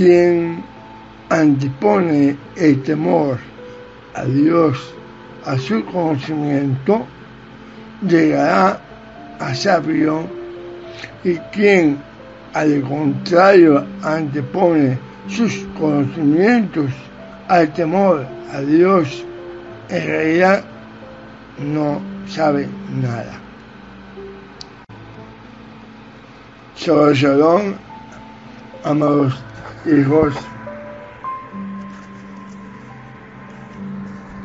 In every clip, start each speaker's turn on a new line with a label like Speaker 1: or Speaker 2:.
Speaker 1: quien antepone el temor a Dios a su conocimiento, llegará a sabio y quien al contrario antepone sus conocimientos al temor a Dios, en realidad no sabe nada. Shalom, amados hijos.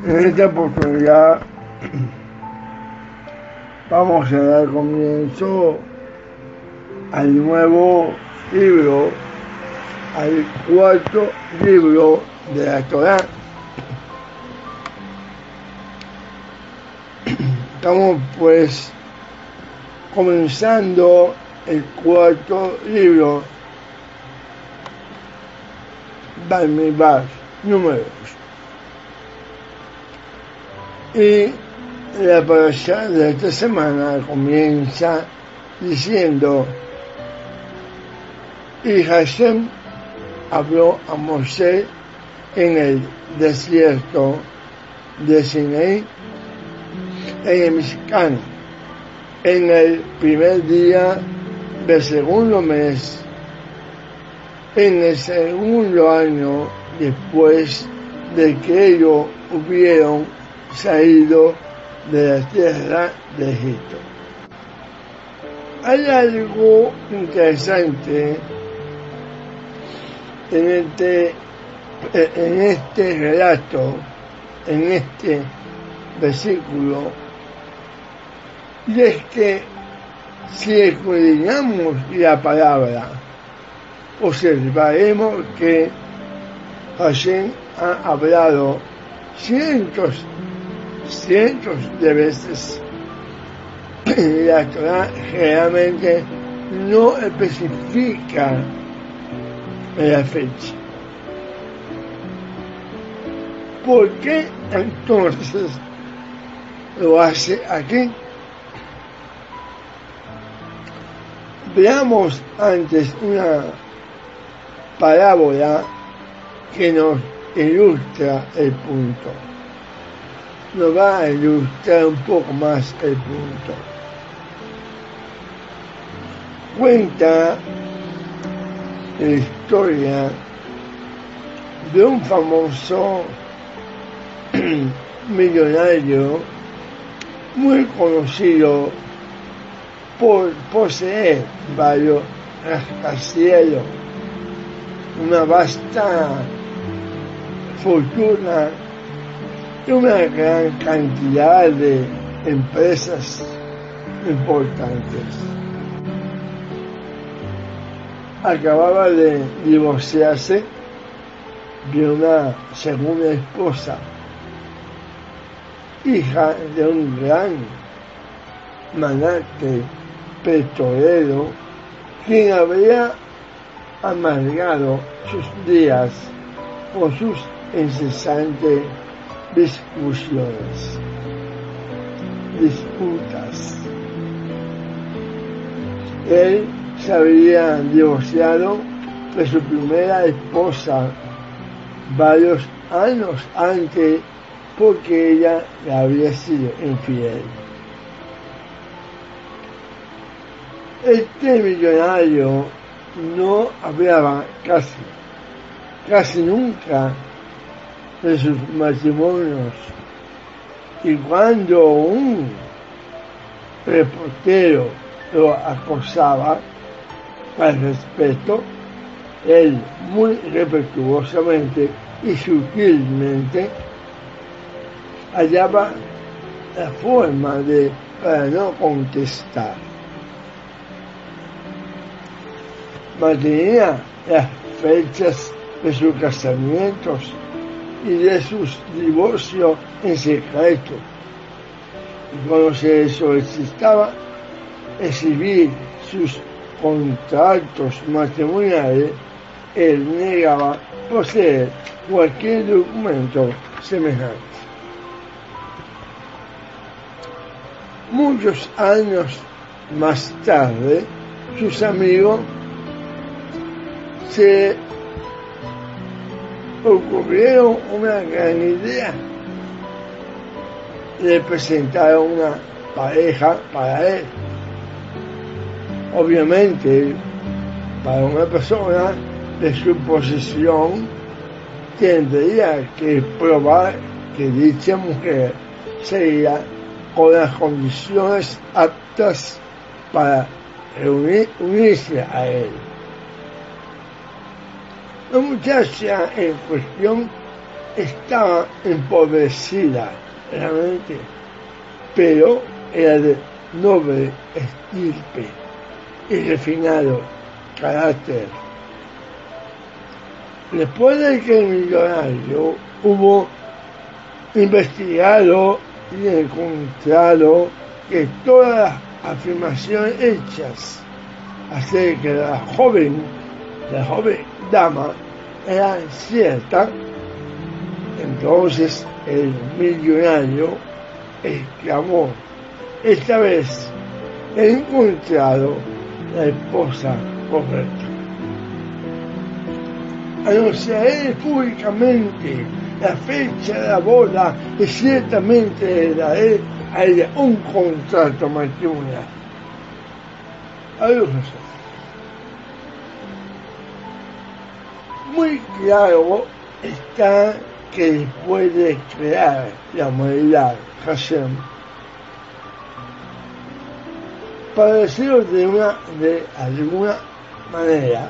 Speaker 1: En esta oportunidad vamos a dar comienzo al nuevo libro, al cuarto libro de la Torah. Estamos pues comenzando el cuarto libro, Balmibar, números. Y la parasha de esta semana comienza diciendo, y Hashem habló a Moshe en el desierto de Sinaí, en el Mexicano, en el primer día del segundo mes, en el segundo año después de que ellos hubieron salido de la tierra de Egipto. Hay algo interesante en este, en este relato, en este versículo, y es que si escudriñamos la palabra, observaremos que Hashem ha hablado cientos, cientos de veces. La Torah generalmente no especifica la fecha. ¿Por qué entonces lo hace aquí? Veamos antes una parábola que nos ilustra el punto. Nos va a ilustrar un poco más el punto. Cuenta la historia de un famoso millonario muy conocido por poseer varios rascacielos, una vasta fortuna y una gran cantidad de empresas importantes. Acababa de divorciarse de una segunda esposa, hija de un gran manate petrolero, quien habría amargado sus días con sus incesantes discusiones, disputas. Él se había divorciado de su primera esposa varios años antes porque ella le había sido infiel. Este millonario no hablaba casi, casi nunca de sus matrimonios. Y cuando un reportero lo acosaba al respeto, él muy respetuosamente y sutilmente hallaba la forma de no contestar. Mantenía las fechas de sus casamientos y de sus divorcios en secreto. Y cuando se solicitaba exhibir sus contratos matrimoniales, él negaba poseer cualquier documento semejante. Muchos años más tarde, sus amigos se ocurrieron una gran idea. Le presentaron una pareja para él. Obviamente, para una persona de su posición, tendría que probar que dicha mujer sería con las condiciones aptas para unirse a él. La muchacha en cuestión estaba empobrecida realmente, pero era de noble estirpe y refinado carácter. Después de que el millonario hubo investigado y encontrado que todas las afirmaciones hechas acerca de la joven, la joven dama, eran ciertas, entonces el millonario exclamó, esta vez he encontrado la esposa correcta. Anunciaré públicamente la fecha de la boda y ciertamente le daré a ella un contrato matrimonial. Adiós. Muy claro está que después de crear la humanidad, Hashem, para decirlo de, una, de alguna manera,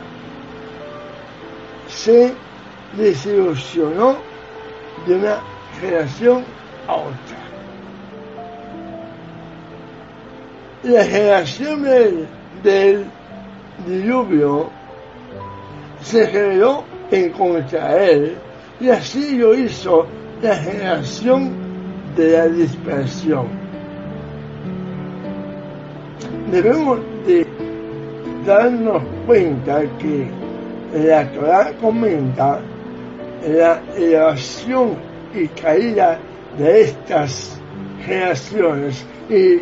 Speaker 1: se desilusionó de una generación a otra. La generación del, del diluvio se generó en contra él y así lo hizo la generación de la dispersión. Debemos de darnos cuenta que la Torah comenta la elevación y caída de estas generaciones y,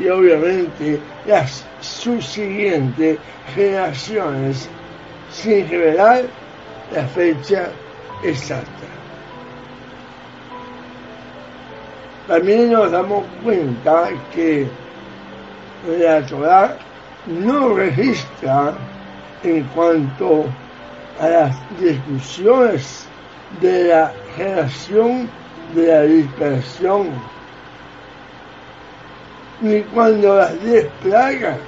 Speaker 1: y obviamente las subsiguientes generaciones sin revelar la fecha exacta. También nos damos cuenta que la Torah no registra en cuanto a las discusiones de la generación de la dispersión, ni cuando las diez plagas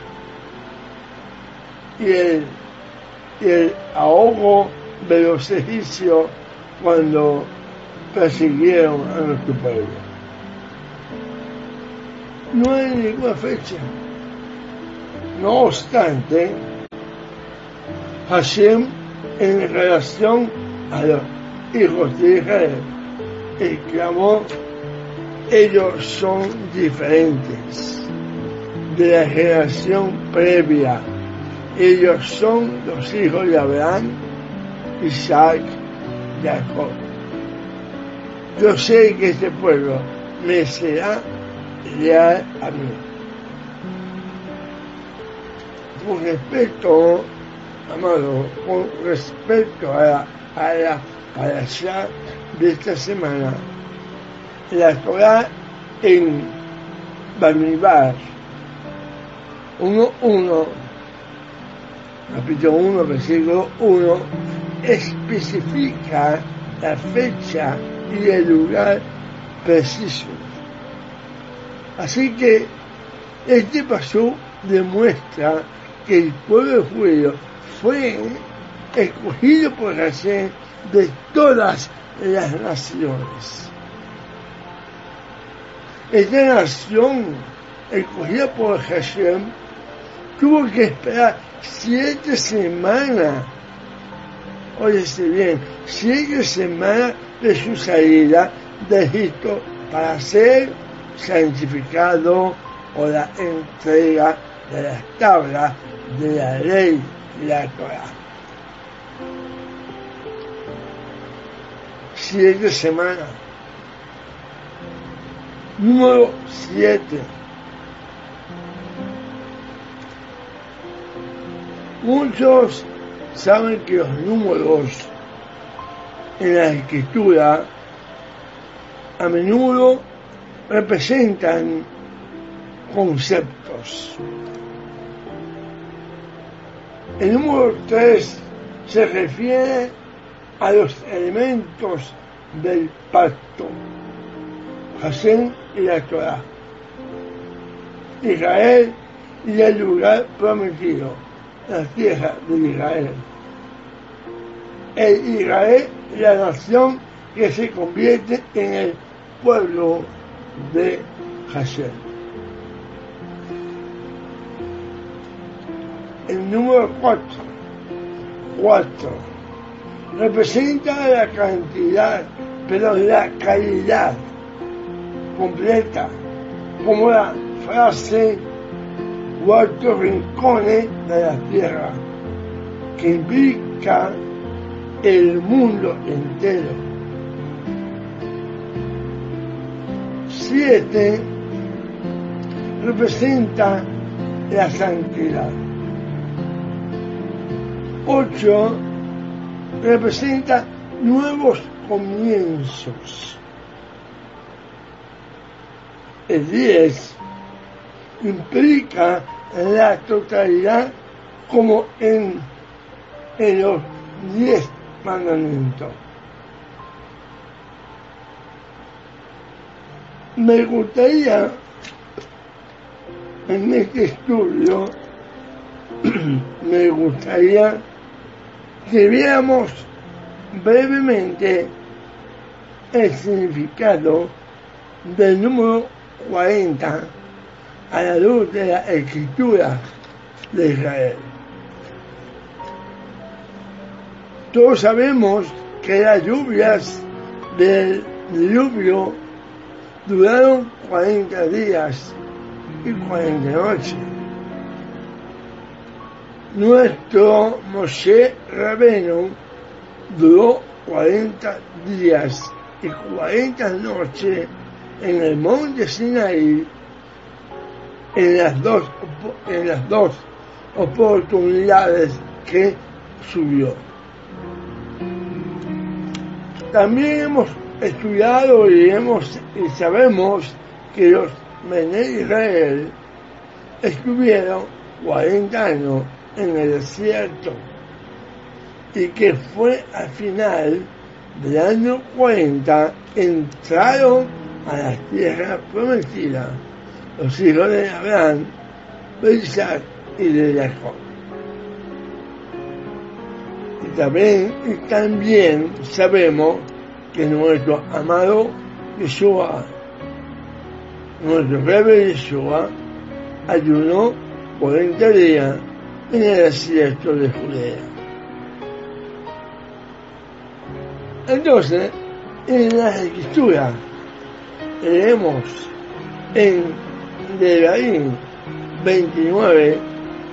Speaker 1: y el, y el ahogo de los egipcios cuando persiguieron a nuestro pueblo. No hay ninguna fecha. No obstante, Hashem en relación a los hijos de Israel exclamó, ellos son diferentes de la generación previa. Ellos son los hijos de Abraham, Isaac, Jacob. Yo sé que este pueblo me será leal a mí. Con respecto, amado, con respecto a la, a la de esta semana, la Torah en Bamibar 1.1, capítulo 1, versículo 1, especifica la fecha y el lugar preciso. Así que este paso demuestra que el pueblo judío fue escogido por Hashem de todas las naciones. Esta nación, escogida por Hashem, tuvo que esperar siete semanas, óyese bien, siete semanas de su salida de Egipto para ser santificado o la entrega de las tablas de la ley y la Torah. siete semanas. Número siete. Muchos saben que los números en la escritura a menudo representan conceptos. El número 3 se refiere a los elementos del pacto, Hashem y la Torah, Israel y el lugar prometido, la tierra de Israel. El Israel, la nación que se convierte en el pueblo de Hashem. El número 4, 4, representa la cantidad, pero la calidad completa, como la frase cuatro rincones de la tierra, que implica el mundo entero Siete representa la santidad. Ocho representa nuevos comienzos. El 10 implica la totalidad como en, los diez mandamientos. me gustaría en este estudio, me gustaría que viéramos brevemente el significado del número 40 a la luz de la escritura de Israel. Todos sabemos que las lluvias del diluvio duraron 40 días y 40 noches. Nuestro Moshe Rabeno duró 40 días y 40 noches en el monte Sinaí en las dos, en las dos oportunidades que subió. También hemos estudiado y, hemos, y sabemos que los Mené Israel estuvieron 40 años en el desierto y que fue al final del año 40 entraron a la tierra prometida los hijos de Abraham, de Isaac y de Jacob. Y también, y también sabemos que nuestro amado Yeshua, nuestro bebé Yeshua, ayunó 40 días en el desierto de Judea. Entonces, en la escritura leemos en Devarim 29,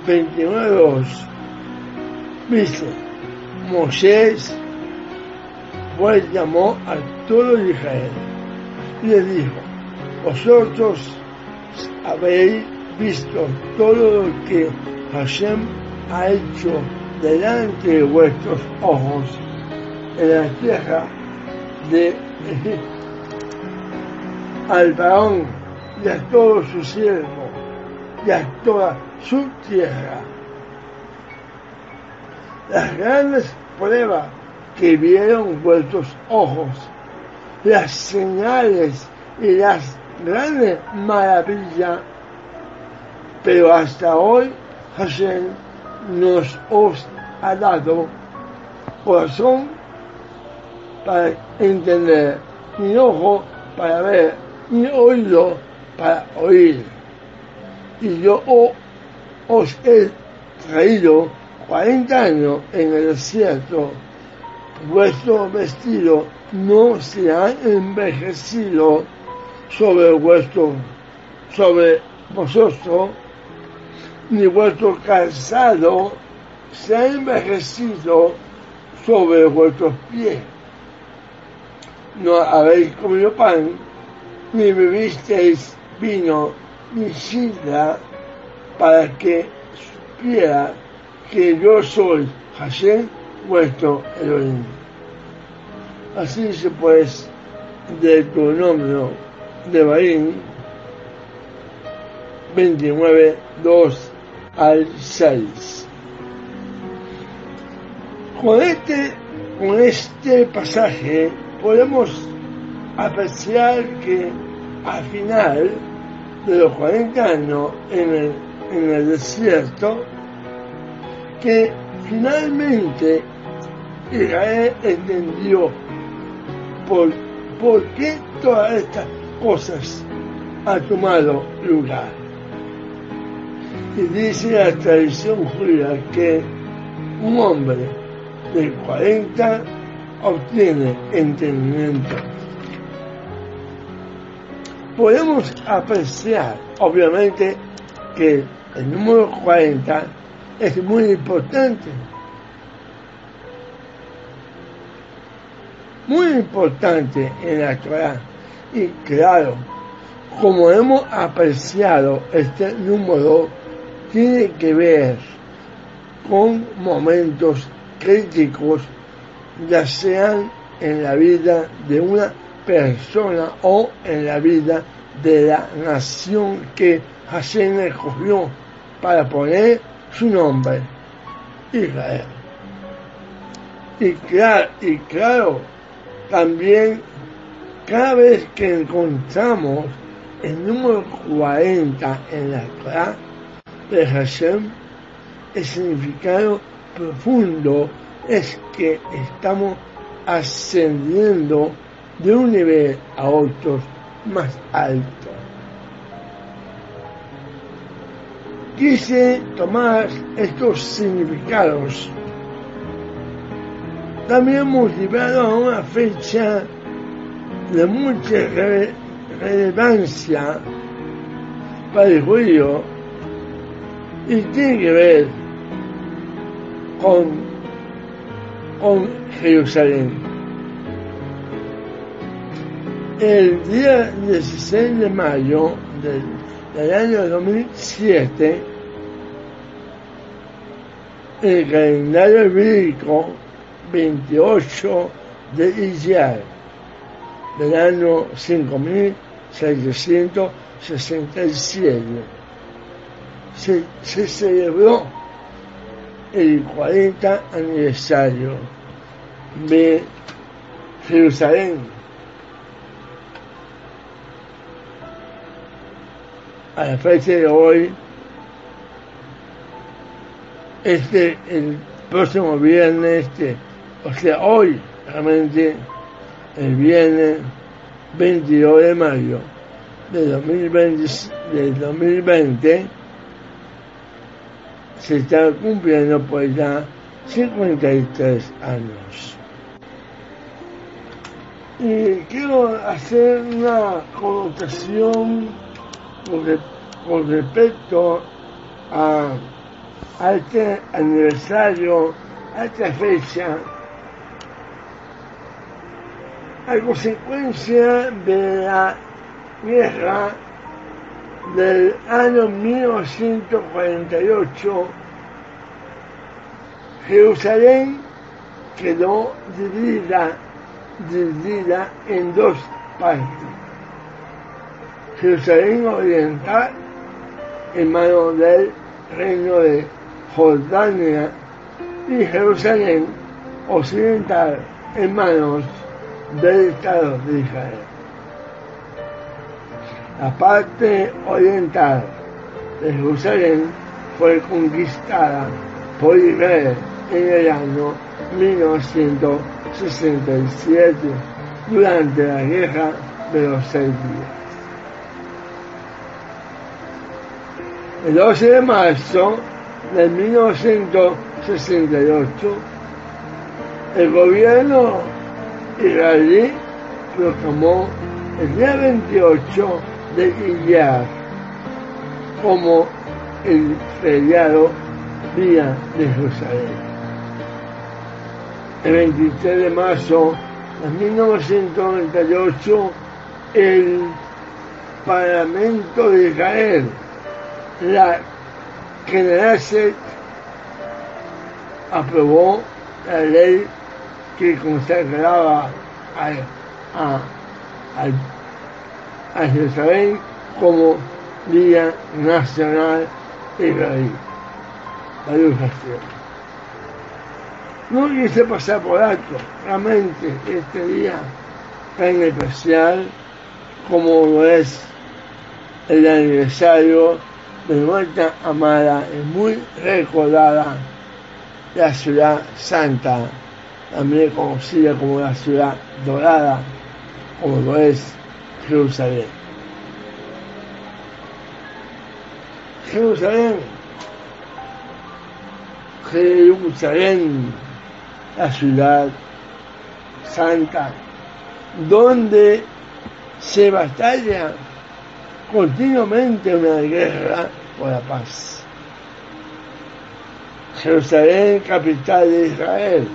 Speaker 1: 29, 2, dice, Moisés pues llamó a todo Israel y les dijo, vosotros habéis visto todo lo que Hashem ha hecho delante de vuestros ojos en la tierra de Egipto. Y a todos sus siervos y a toda su tierra. Las grandes pruebas que vieron vuestros ojos, las señales y las grandes maravillas, pero hasta hoy Hashem nos os ha dado corazón para entender, ni ojo para ver, ni oído para oír. Y yo os he traído 40 años en el desierto vuestro vestido no se ha envejecido sobre vuestro, sobre vosotros, ni vuestro calzado se ha envejecido sobre vuestros pies. No habéis comido pan, ni bebisteis vino, ni sidra, para que supiera que yo soy Hashem vuestro Elohim. Así dice pues de tu nombre de Barín 29, 2 al 6. Con este, con este pasaje podemos apreciar que al final de los 40 años en el, desierto, que finalmente Israel entendió por, por qué todas estas cosas han tomado lugar. Y dice la tradición judía que un hombre de 40 obtiene entendimiento. Podemos apreciar, obviamente, que el número 40 es muy importante. Muy importante en la Torah. Y claro, como hemos apreciado, este número tiene que ver con momentos críticos, ya sean en la vida de una persona o en la vida de la nación que Hashem escogió para poner su nombre, Israel. Y claro, y claro, también cada vez que encontramos el número 40 en la Torah de Hashem, el significado profundo es que estamos ascendiendo de un nivel a otro más alto. Quise tomar estos significados. También hemos llevado a una fecha de mucha relevancia para el judío y tiene que ver con, con Jerusalén. El día 16 de mayo del, del año 2007, el calendario bíblico 28 de Iyar del año 5767 se, se celebró el 40 aniversario de Jerusalén. A la fecha de hoy, este, el próximo viernes, este, o sea, hoy, realmente, el viernes 22 de mayo de 2020, de 2020 se está cumpliendo pues ya 53 años. Y quiero hacer una connotación con, respecto a, este aniversario, a esta fecha, a consecuencia de la guerra del año 1948, Jerusalén quedó dividida, dividida en dos partes. Jerusalén Oriental en manos del reino de Jordania y Jerusalén Occidental en manos del Estado de Israel. La parte oriental de Jerusalén fue conquistada por Israel en el año 1967 durante la Guerra de los Seis Días. El 12 de marzo de 1968, el gobierno israelí proclamó el día 28 de Iyar como el feriado Día de Jerusalén. El 23 de marzo de 1998, el Parlamento de Israel, la Knesset, aprobó la ley que consagraba a, a, Jerusalén como Día Nacional Israelí. La No quise pasar por alto, realmente este día tan especial como lo es el aniversario de nuestra amada y muy recordada la ciudad santa, también conocida como la ciudad dorada, como lo es Jerusalén. Jerusalén, Jerusalén, la ciudad santa, donde se batalla continuamente una guerra por la paz. Jerusalén, capital de Israel,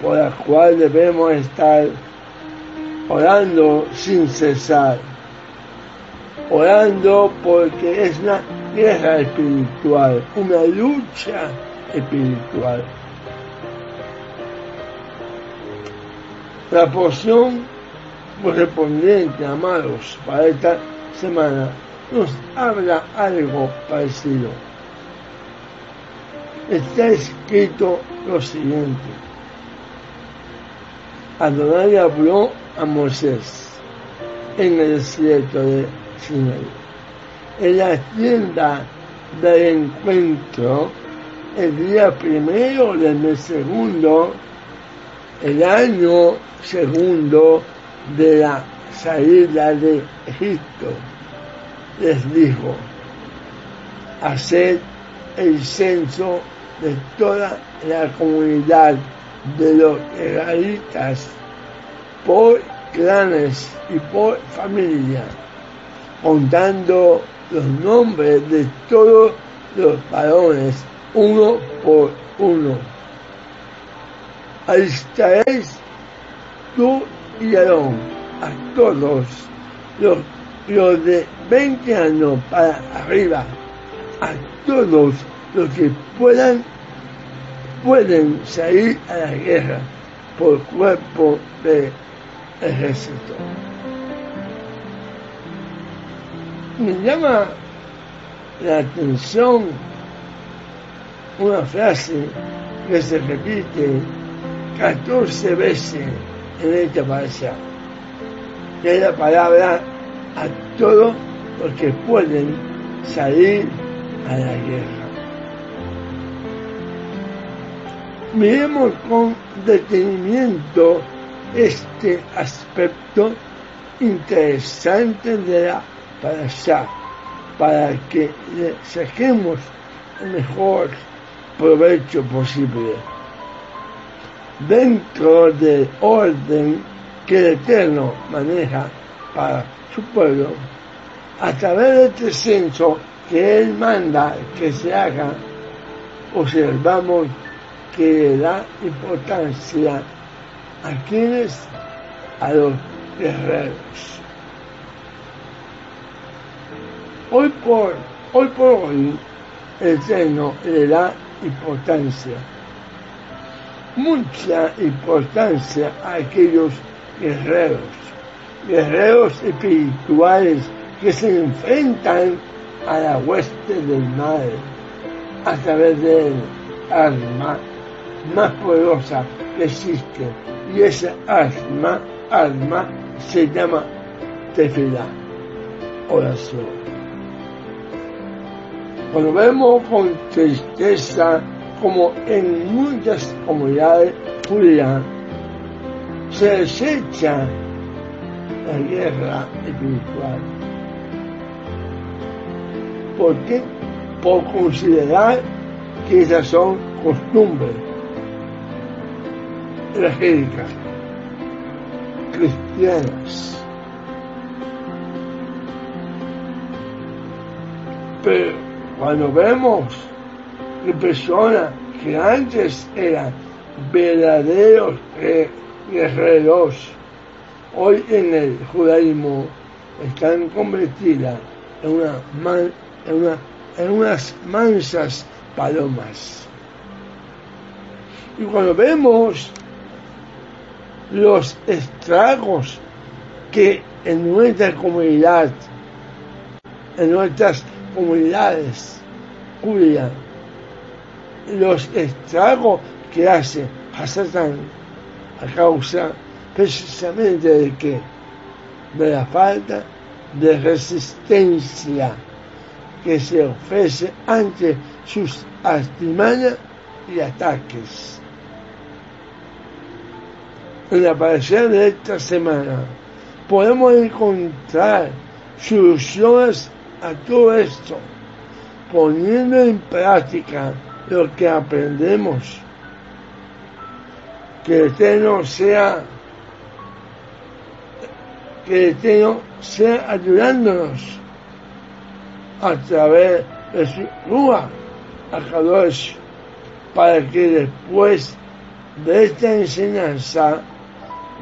Speaker 1: por la cual debemos estar orando sin cesar, orando porque es una guerra espiritual, una lucha espiritual. La porción correspondiente, amados, para esta semana nos habla algo parecido. Está escrito lo siguiente. Adonai habló a Moisés en el desierto de Sinai. En la tienda del encuentro, el día primero del mes segundo, el año segundo de la salida de Egipto, les dijo, haced el censo de toda la comunidad de los israelitas por clanes y por familia, contando los nombres de todos los varones uno por uno. Alistaréis tú y Aarón a todos los, los de 20 años para arriba, a todos los que puedan pueden salir a la guerra por cuerpo de ejército. Me llama la atención una frase que se repite 14 veces en esta palabra, es la palabra a todos los que pueden salir a la guerra. Miremos con detenimiento este aspecto interesante de la allá para que le saquemos el mejor provecho posible. Dentro del orden que el Eterno maneja para su pueblo, a través de este que Él manda que se haga, observamos que da importancia a quienes, a los guerreros. Hoy por hoy, por hoy el Seno le da importancia, mucha importancia a aquellos guerreros, guerreros espirituales que se enfrentan a la hueste del mal a través del alma más poderosa que existe y esa alma, alma se llama tefilá, oración. Cuando vemos con tristeza como en muchas comunidades judías se desecha la guerra espiritual. ¿Por qué? Por considerar que esas son costumbres evangélicas, cristianas. Pero cuando vemos que personas que antes eran verdaderos guerreros, hoy en el judaísmo están convertidas en, una en, una, en unas mansas palomas. Y cuando vemos los estragos que en nuestra comunidad, en nuestras comunidades judías, los estragos que hace Hasatán a causa precisamente de que de la falta de resistencia que se ofrece ante sus artimañas y ataques. En la parecer de esta semana podemos encontrar soluciones a todo esto, poniendo en práctica lo que aprendemos. Que el Eterno sea, que el Eterno sea ayudándonos a través de su Rúa a Kadosh, para que después de esta enseñanza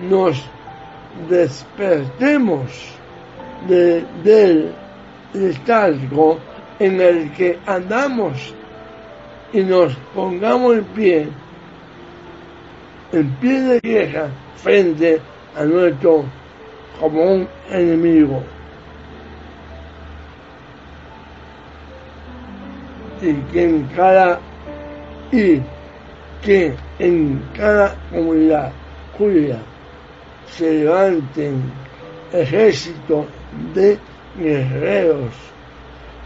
Speaker 1: nos despertemos del letargo en el que andamos y nos pongamos en pie, en pie de vieja frente a nuestro común enemigo. Y que en cada y que en cada comunidad judía se levanten ejércitos de guerreros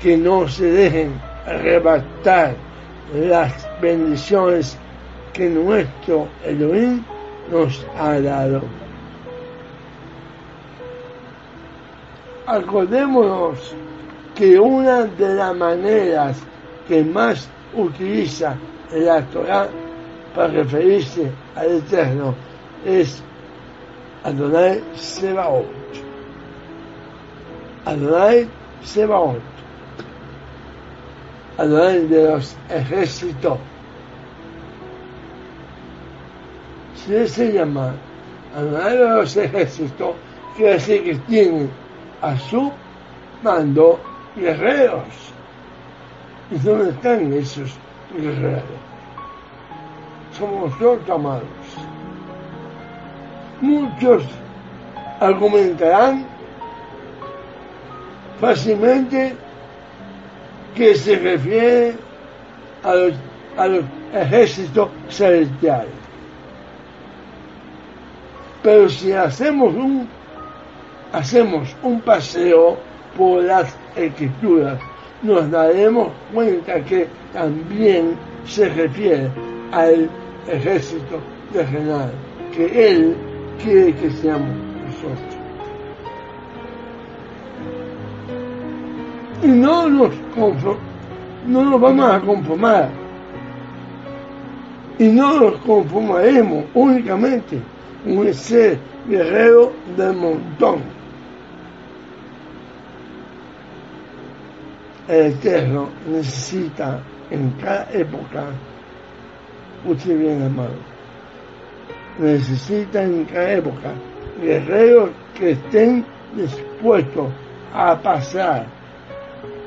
Speaker 1: que no se dejen arrebatar las bendiciones que nuestro Elohim nos ha dado. Acordémonos que una de las maneras que más utiliza la Torah para referirse al Eterno es Adonai Sebaot. Adonai Sebaot. Adonai de los ejércitos. Si se llama Adonai de los ejércitos, quiere decir que tiene a su mando guerreros. ¿Y dónde están esos guerreros? Somos nosotros amados. Muchos argumentarán fácilmente que se refiere a los, a los ejércitos celestiales. Pero si hacemos un, hacemos un paseo por las escrituras, nos daremos cuenta que también se refiere al ejército terrenal, que Él quiere que seamos nosotros. Y no nos, no nos vamos a conformar. Y no nos conformaremos únicamente ese guerrero del montón. El Eterno necesita en cada época, usted bien amado, necesita en cada época guerreros que estén dispuestos a pasar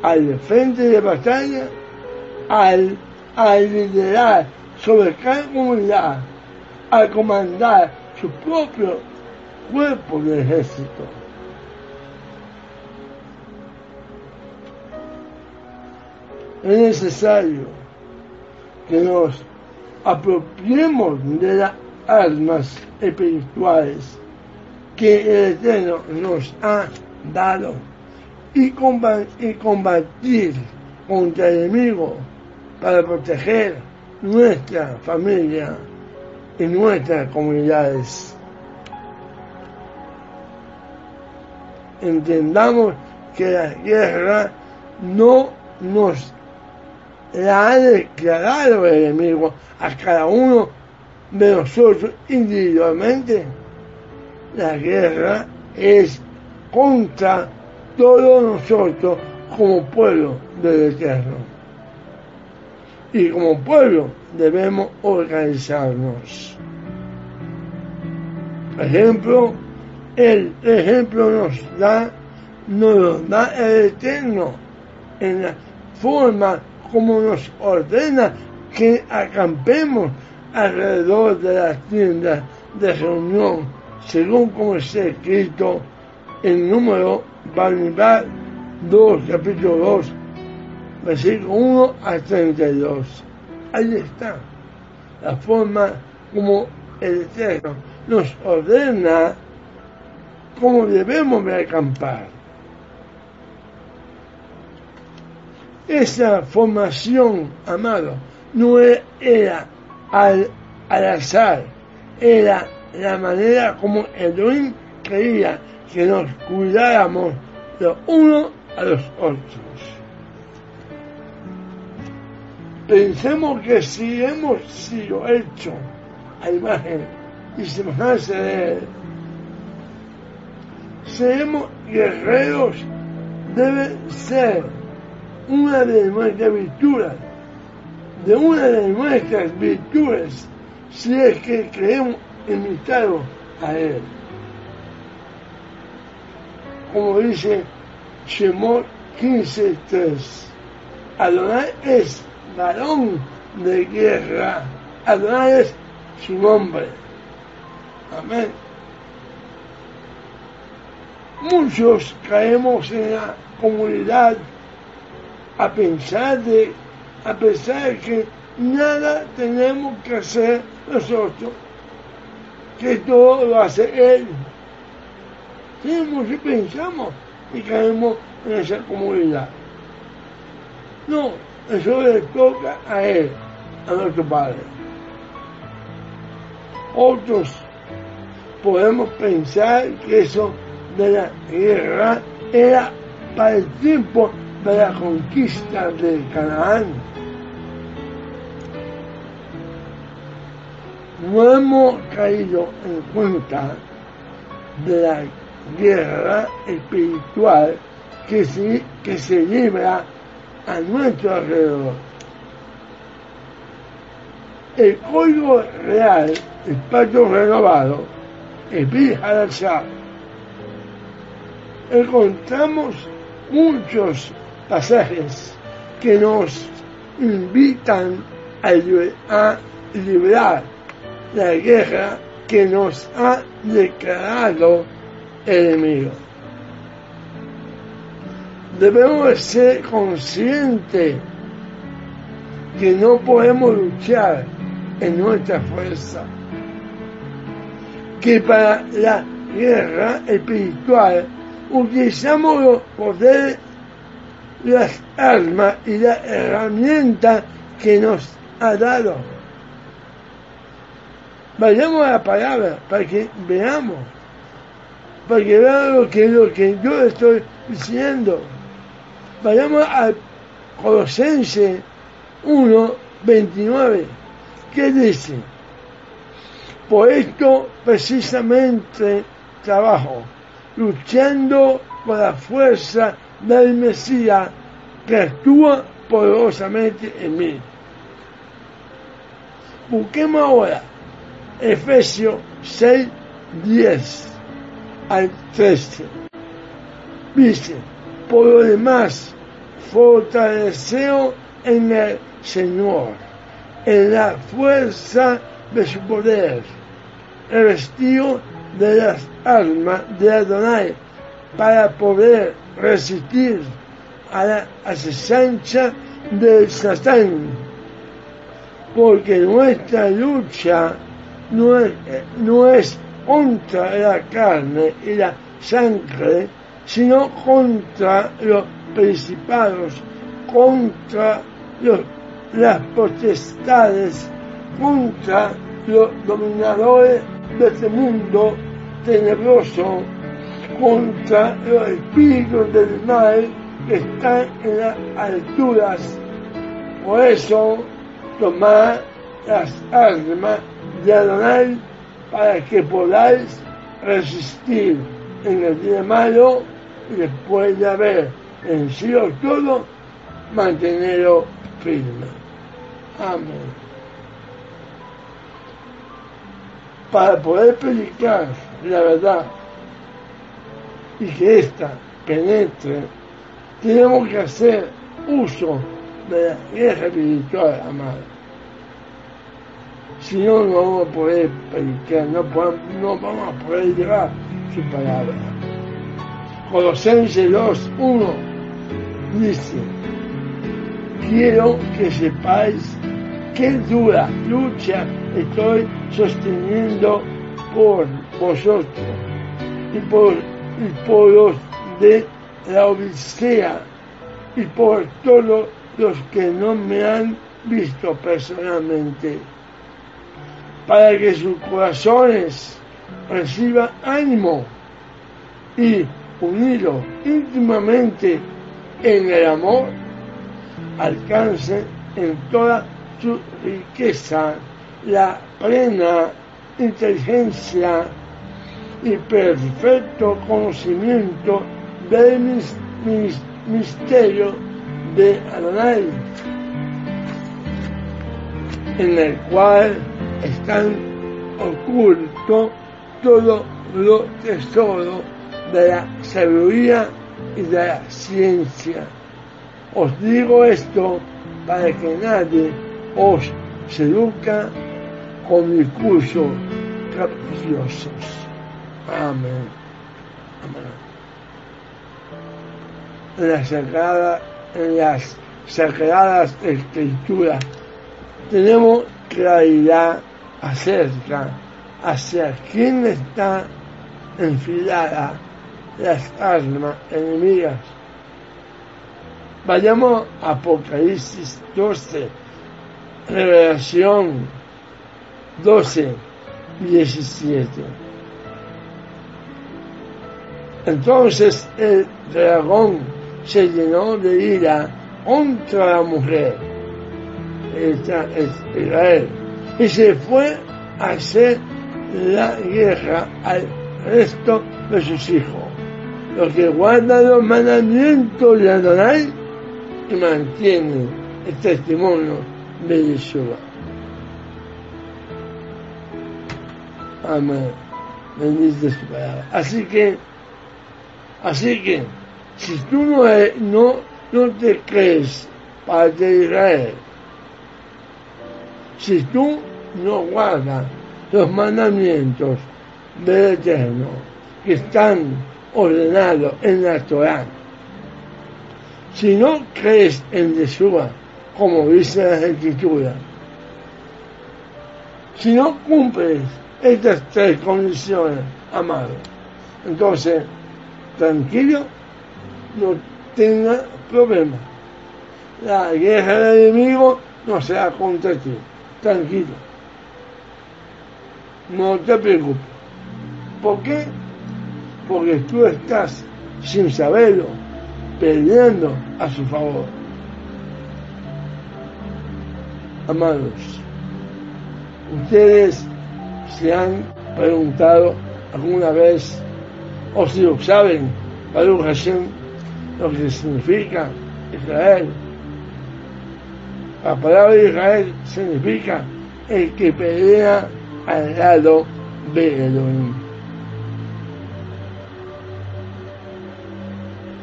Speaker 1: al frente de batalla, al, liderar sobre cada comunidad, a comandar propio cuerpo de ejército. Es necesario que nos apropiemos de las armas espirituales que el Eterno nos ha dado y combatir contra el enemigo para proteger nuestra familia y nuestras comunidades. Entendamos que la guerra no nos la ha declarado el enemigo a cada uno de nosotros individualmente. La guerra es contra todos nosotros como pueblo del Eterno. Y como pueblo debemos organizarnos. Ejemplo, el ejemplo nos da, nos da el Eterno en la forma como nos ordena que acampemos alrededor de las tiendas de reunión, según como está escrito en número Barnabás 2, capítulo 2, versículo 1 a 32. Ahí está la forma como el Eterno nos ordena cómo debemos de acampar. Esa formación, amado, no era al, al azar, era la manera como Elohim quería que nos cuidáramos los unos a los otros. Pensemos que si hemos sido hechos a imagen y semejanza de Él, seremos guerreros, debe ser una de nuestras virtudes, de una de nuestras virtudes, si es que creemos invitado a Él. Como dice Shemot 15.3, Adonai es varón de guerra, Adonai es su nombre. Amén. Muchos caemos en la comunidad a pensar de, a pensar que nada tenemos que hacer nosotros, que todo lo hace Él. Tenemos pensamos y caemos en esa comunidad. No, eso le toca a Él, a nuestro Padre. Otros podemos pensar que eso de la guerra era para el tiempo de la conquista de Canaán. No hemos caído en cuenta de la guerra espiritual que se, que se libra a nuestro alrededor. El código real, el pacto renovado, el Bihadashah, encontramos muchos pasajes que nos invitan a, a librar la guerra que nos ha declarado el enemigo. Debemos ser conscientes que no podemos luchar en nuestra fuerza, que para la guerra espiritual utilizamos los poderes, las armas y la herramienta que nos ha dado. Vayamos a la palabra para que veamos, para que veamos lo que, lo que yo estoy diciendo. Vayamos a Colosense 1, 29, que dice, por esto precisamente trabajo luchando por la fuerza del Mesías que actúa poderosamente en mí. Busquemos ahora Efesios 6, 10 al 13. Dice, por lo demás, fortaleceo en el Señor, en la fuerza de su poder, vestido de las almas de Adonai para poder resistir a la asechanza del Satán, porque nuestra lucha no es contra la carne y la sangre, sino contra los principados, contra los, las potestades, contra los dominadores de este mundo tenebroso contra los espíritus del mal que están en las alturas. Por eso, tomad las armas de Adonai para que podáis resistir en el día malo después de haber vencido todo, mantenerlo firme. Amén. para poder predicar la verdad y que ésta penetre, tenemos que hacer uso de la guerra espiritual, amada. Si no, no vamos a poder predicar, no, no vamos a poder llevar su palabra. Colosenses 2, 1 dice, quiero que sepáis qué dura lucha estoy sosteniendo por vosotros y por, y por los de la Odisea y por todos los que no me han visto personalmente, para que sus corazones reciban ánimo y unidos íntimamente en el amor, alcancen en toda su riqueza la plena inteligencia y perfecto conocimiento del misterio de Adonai, en el cual están ocultos todos los tesoros de la sabiduría y de la ciencia. Os digo esto para que nadie os seduzca con discursos. Amén. Amén. En las sagradas, en las sagradas escrituras tenemos claridad acerca hacia quién está enfilada las armas enemigas. Vayamos a Apocalipsis 12, Revelación 12, 17. Entonces el dragón se llenó de ira contra la mujer, esta es Israel, y se fue a hacer la guerra al resto de sus hijos, los que guardan los mandamientos de Adonai y mantienen el testimonio de Yeshua. Amén. Bendice su palabra. Así que, así que, si tú no, no, no te crees parte de Israel, si tú no guardas los mandamientos del Eterno que están ordenados en la Torah, si no crees en Yeshua, como dice la Escritura, si no cumples estas tres condiciones, amado, entonces, tranquilo, no tenga problema. La guerra del enemigo no será contra ti. Tranquilo. No te preocupes. ¿Por qué? Porque tú estás, sin saberlo, peleando a su favor. Amados, ustedes se han preguntado alguna vez, o si lo saben, Baruch Hashem, lo que significa Israel. La palabra Israel significa el que pelea al lado de Elohim.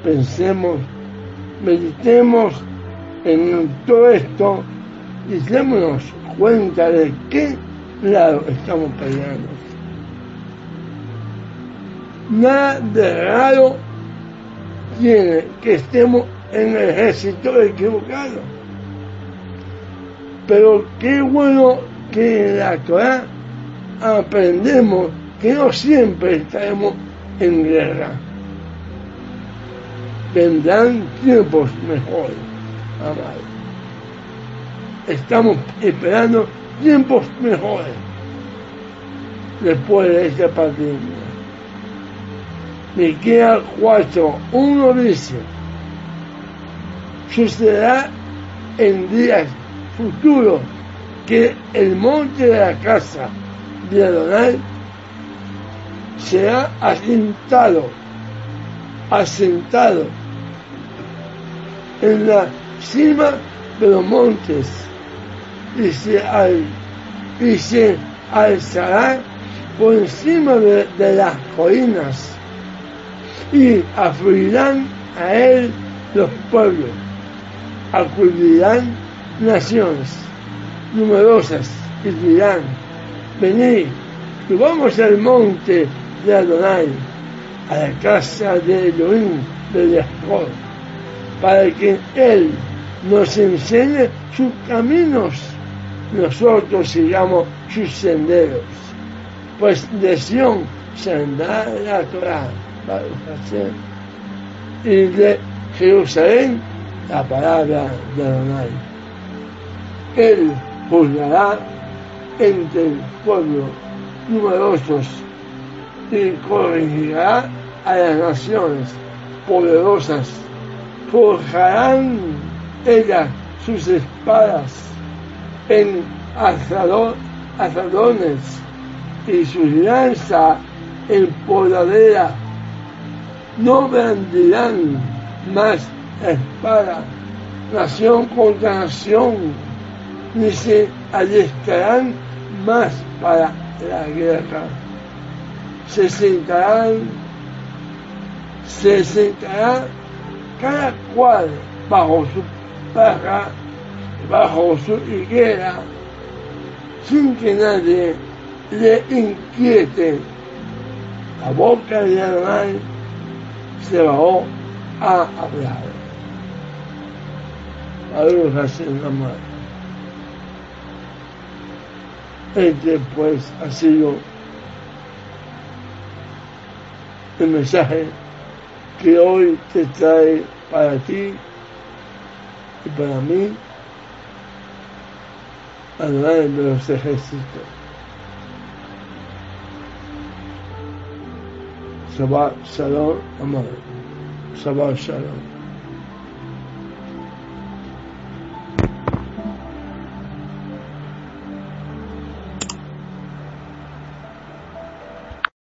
Speaker 1: Pensemos, meditemos en todo esto y cuenta de qué lado estamos peleando. Nada de raro tiene que estemos en el ejército equivocado. Pero qué bueno que en la Torah aprendemos que no siempre estaremos en guerra. Vendrán tiempos mejores, amados. Estamos esperando tiempos mejores después de esta pandemia. Miqueas 4, 1 dice, sucederá en días futuros que el monte de la casa de Adonai será asentado, asentado en la cima de los montes. Y se, alzará por encima de, las colinas y afluirán a él los pueblos, acudirán naciones numerosas y dirán, venid, y vamos al monte de Adonai, a la casa de Elohim de Jacob, para que Él nos enseñe sus caminos, nosotros sigamos sus senderos. Pues de Sion saldrá la Torah, y de Jerusalén la palabra de Adonai. Él juzgará entre el pueblo numerosos y corregirá a las naciones poderosas. Forjarán ellas sus espadas en azadones y su lanza en podadera. No blandirán más espada, nación contra nación, ni se adiestrarán más para la guerra. Se sentarán, se sentará cada cual bajo su paja, bajo su higuera, sin que nadie le inquiete. La boca de Adonai se bajó a hablar. Baruch Hashem Amar. Este pues ha sido el mensaje que hoy te trae para ti y para mí Adonai de los ejércitos. Shabbat Shalom Amar. Shabbat Shalom.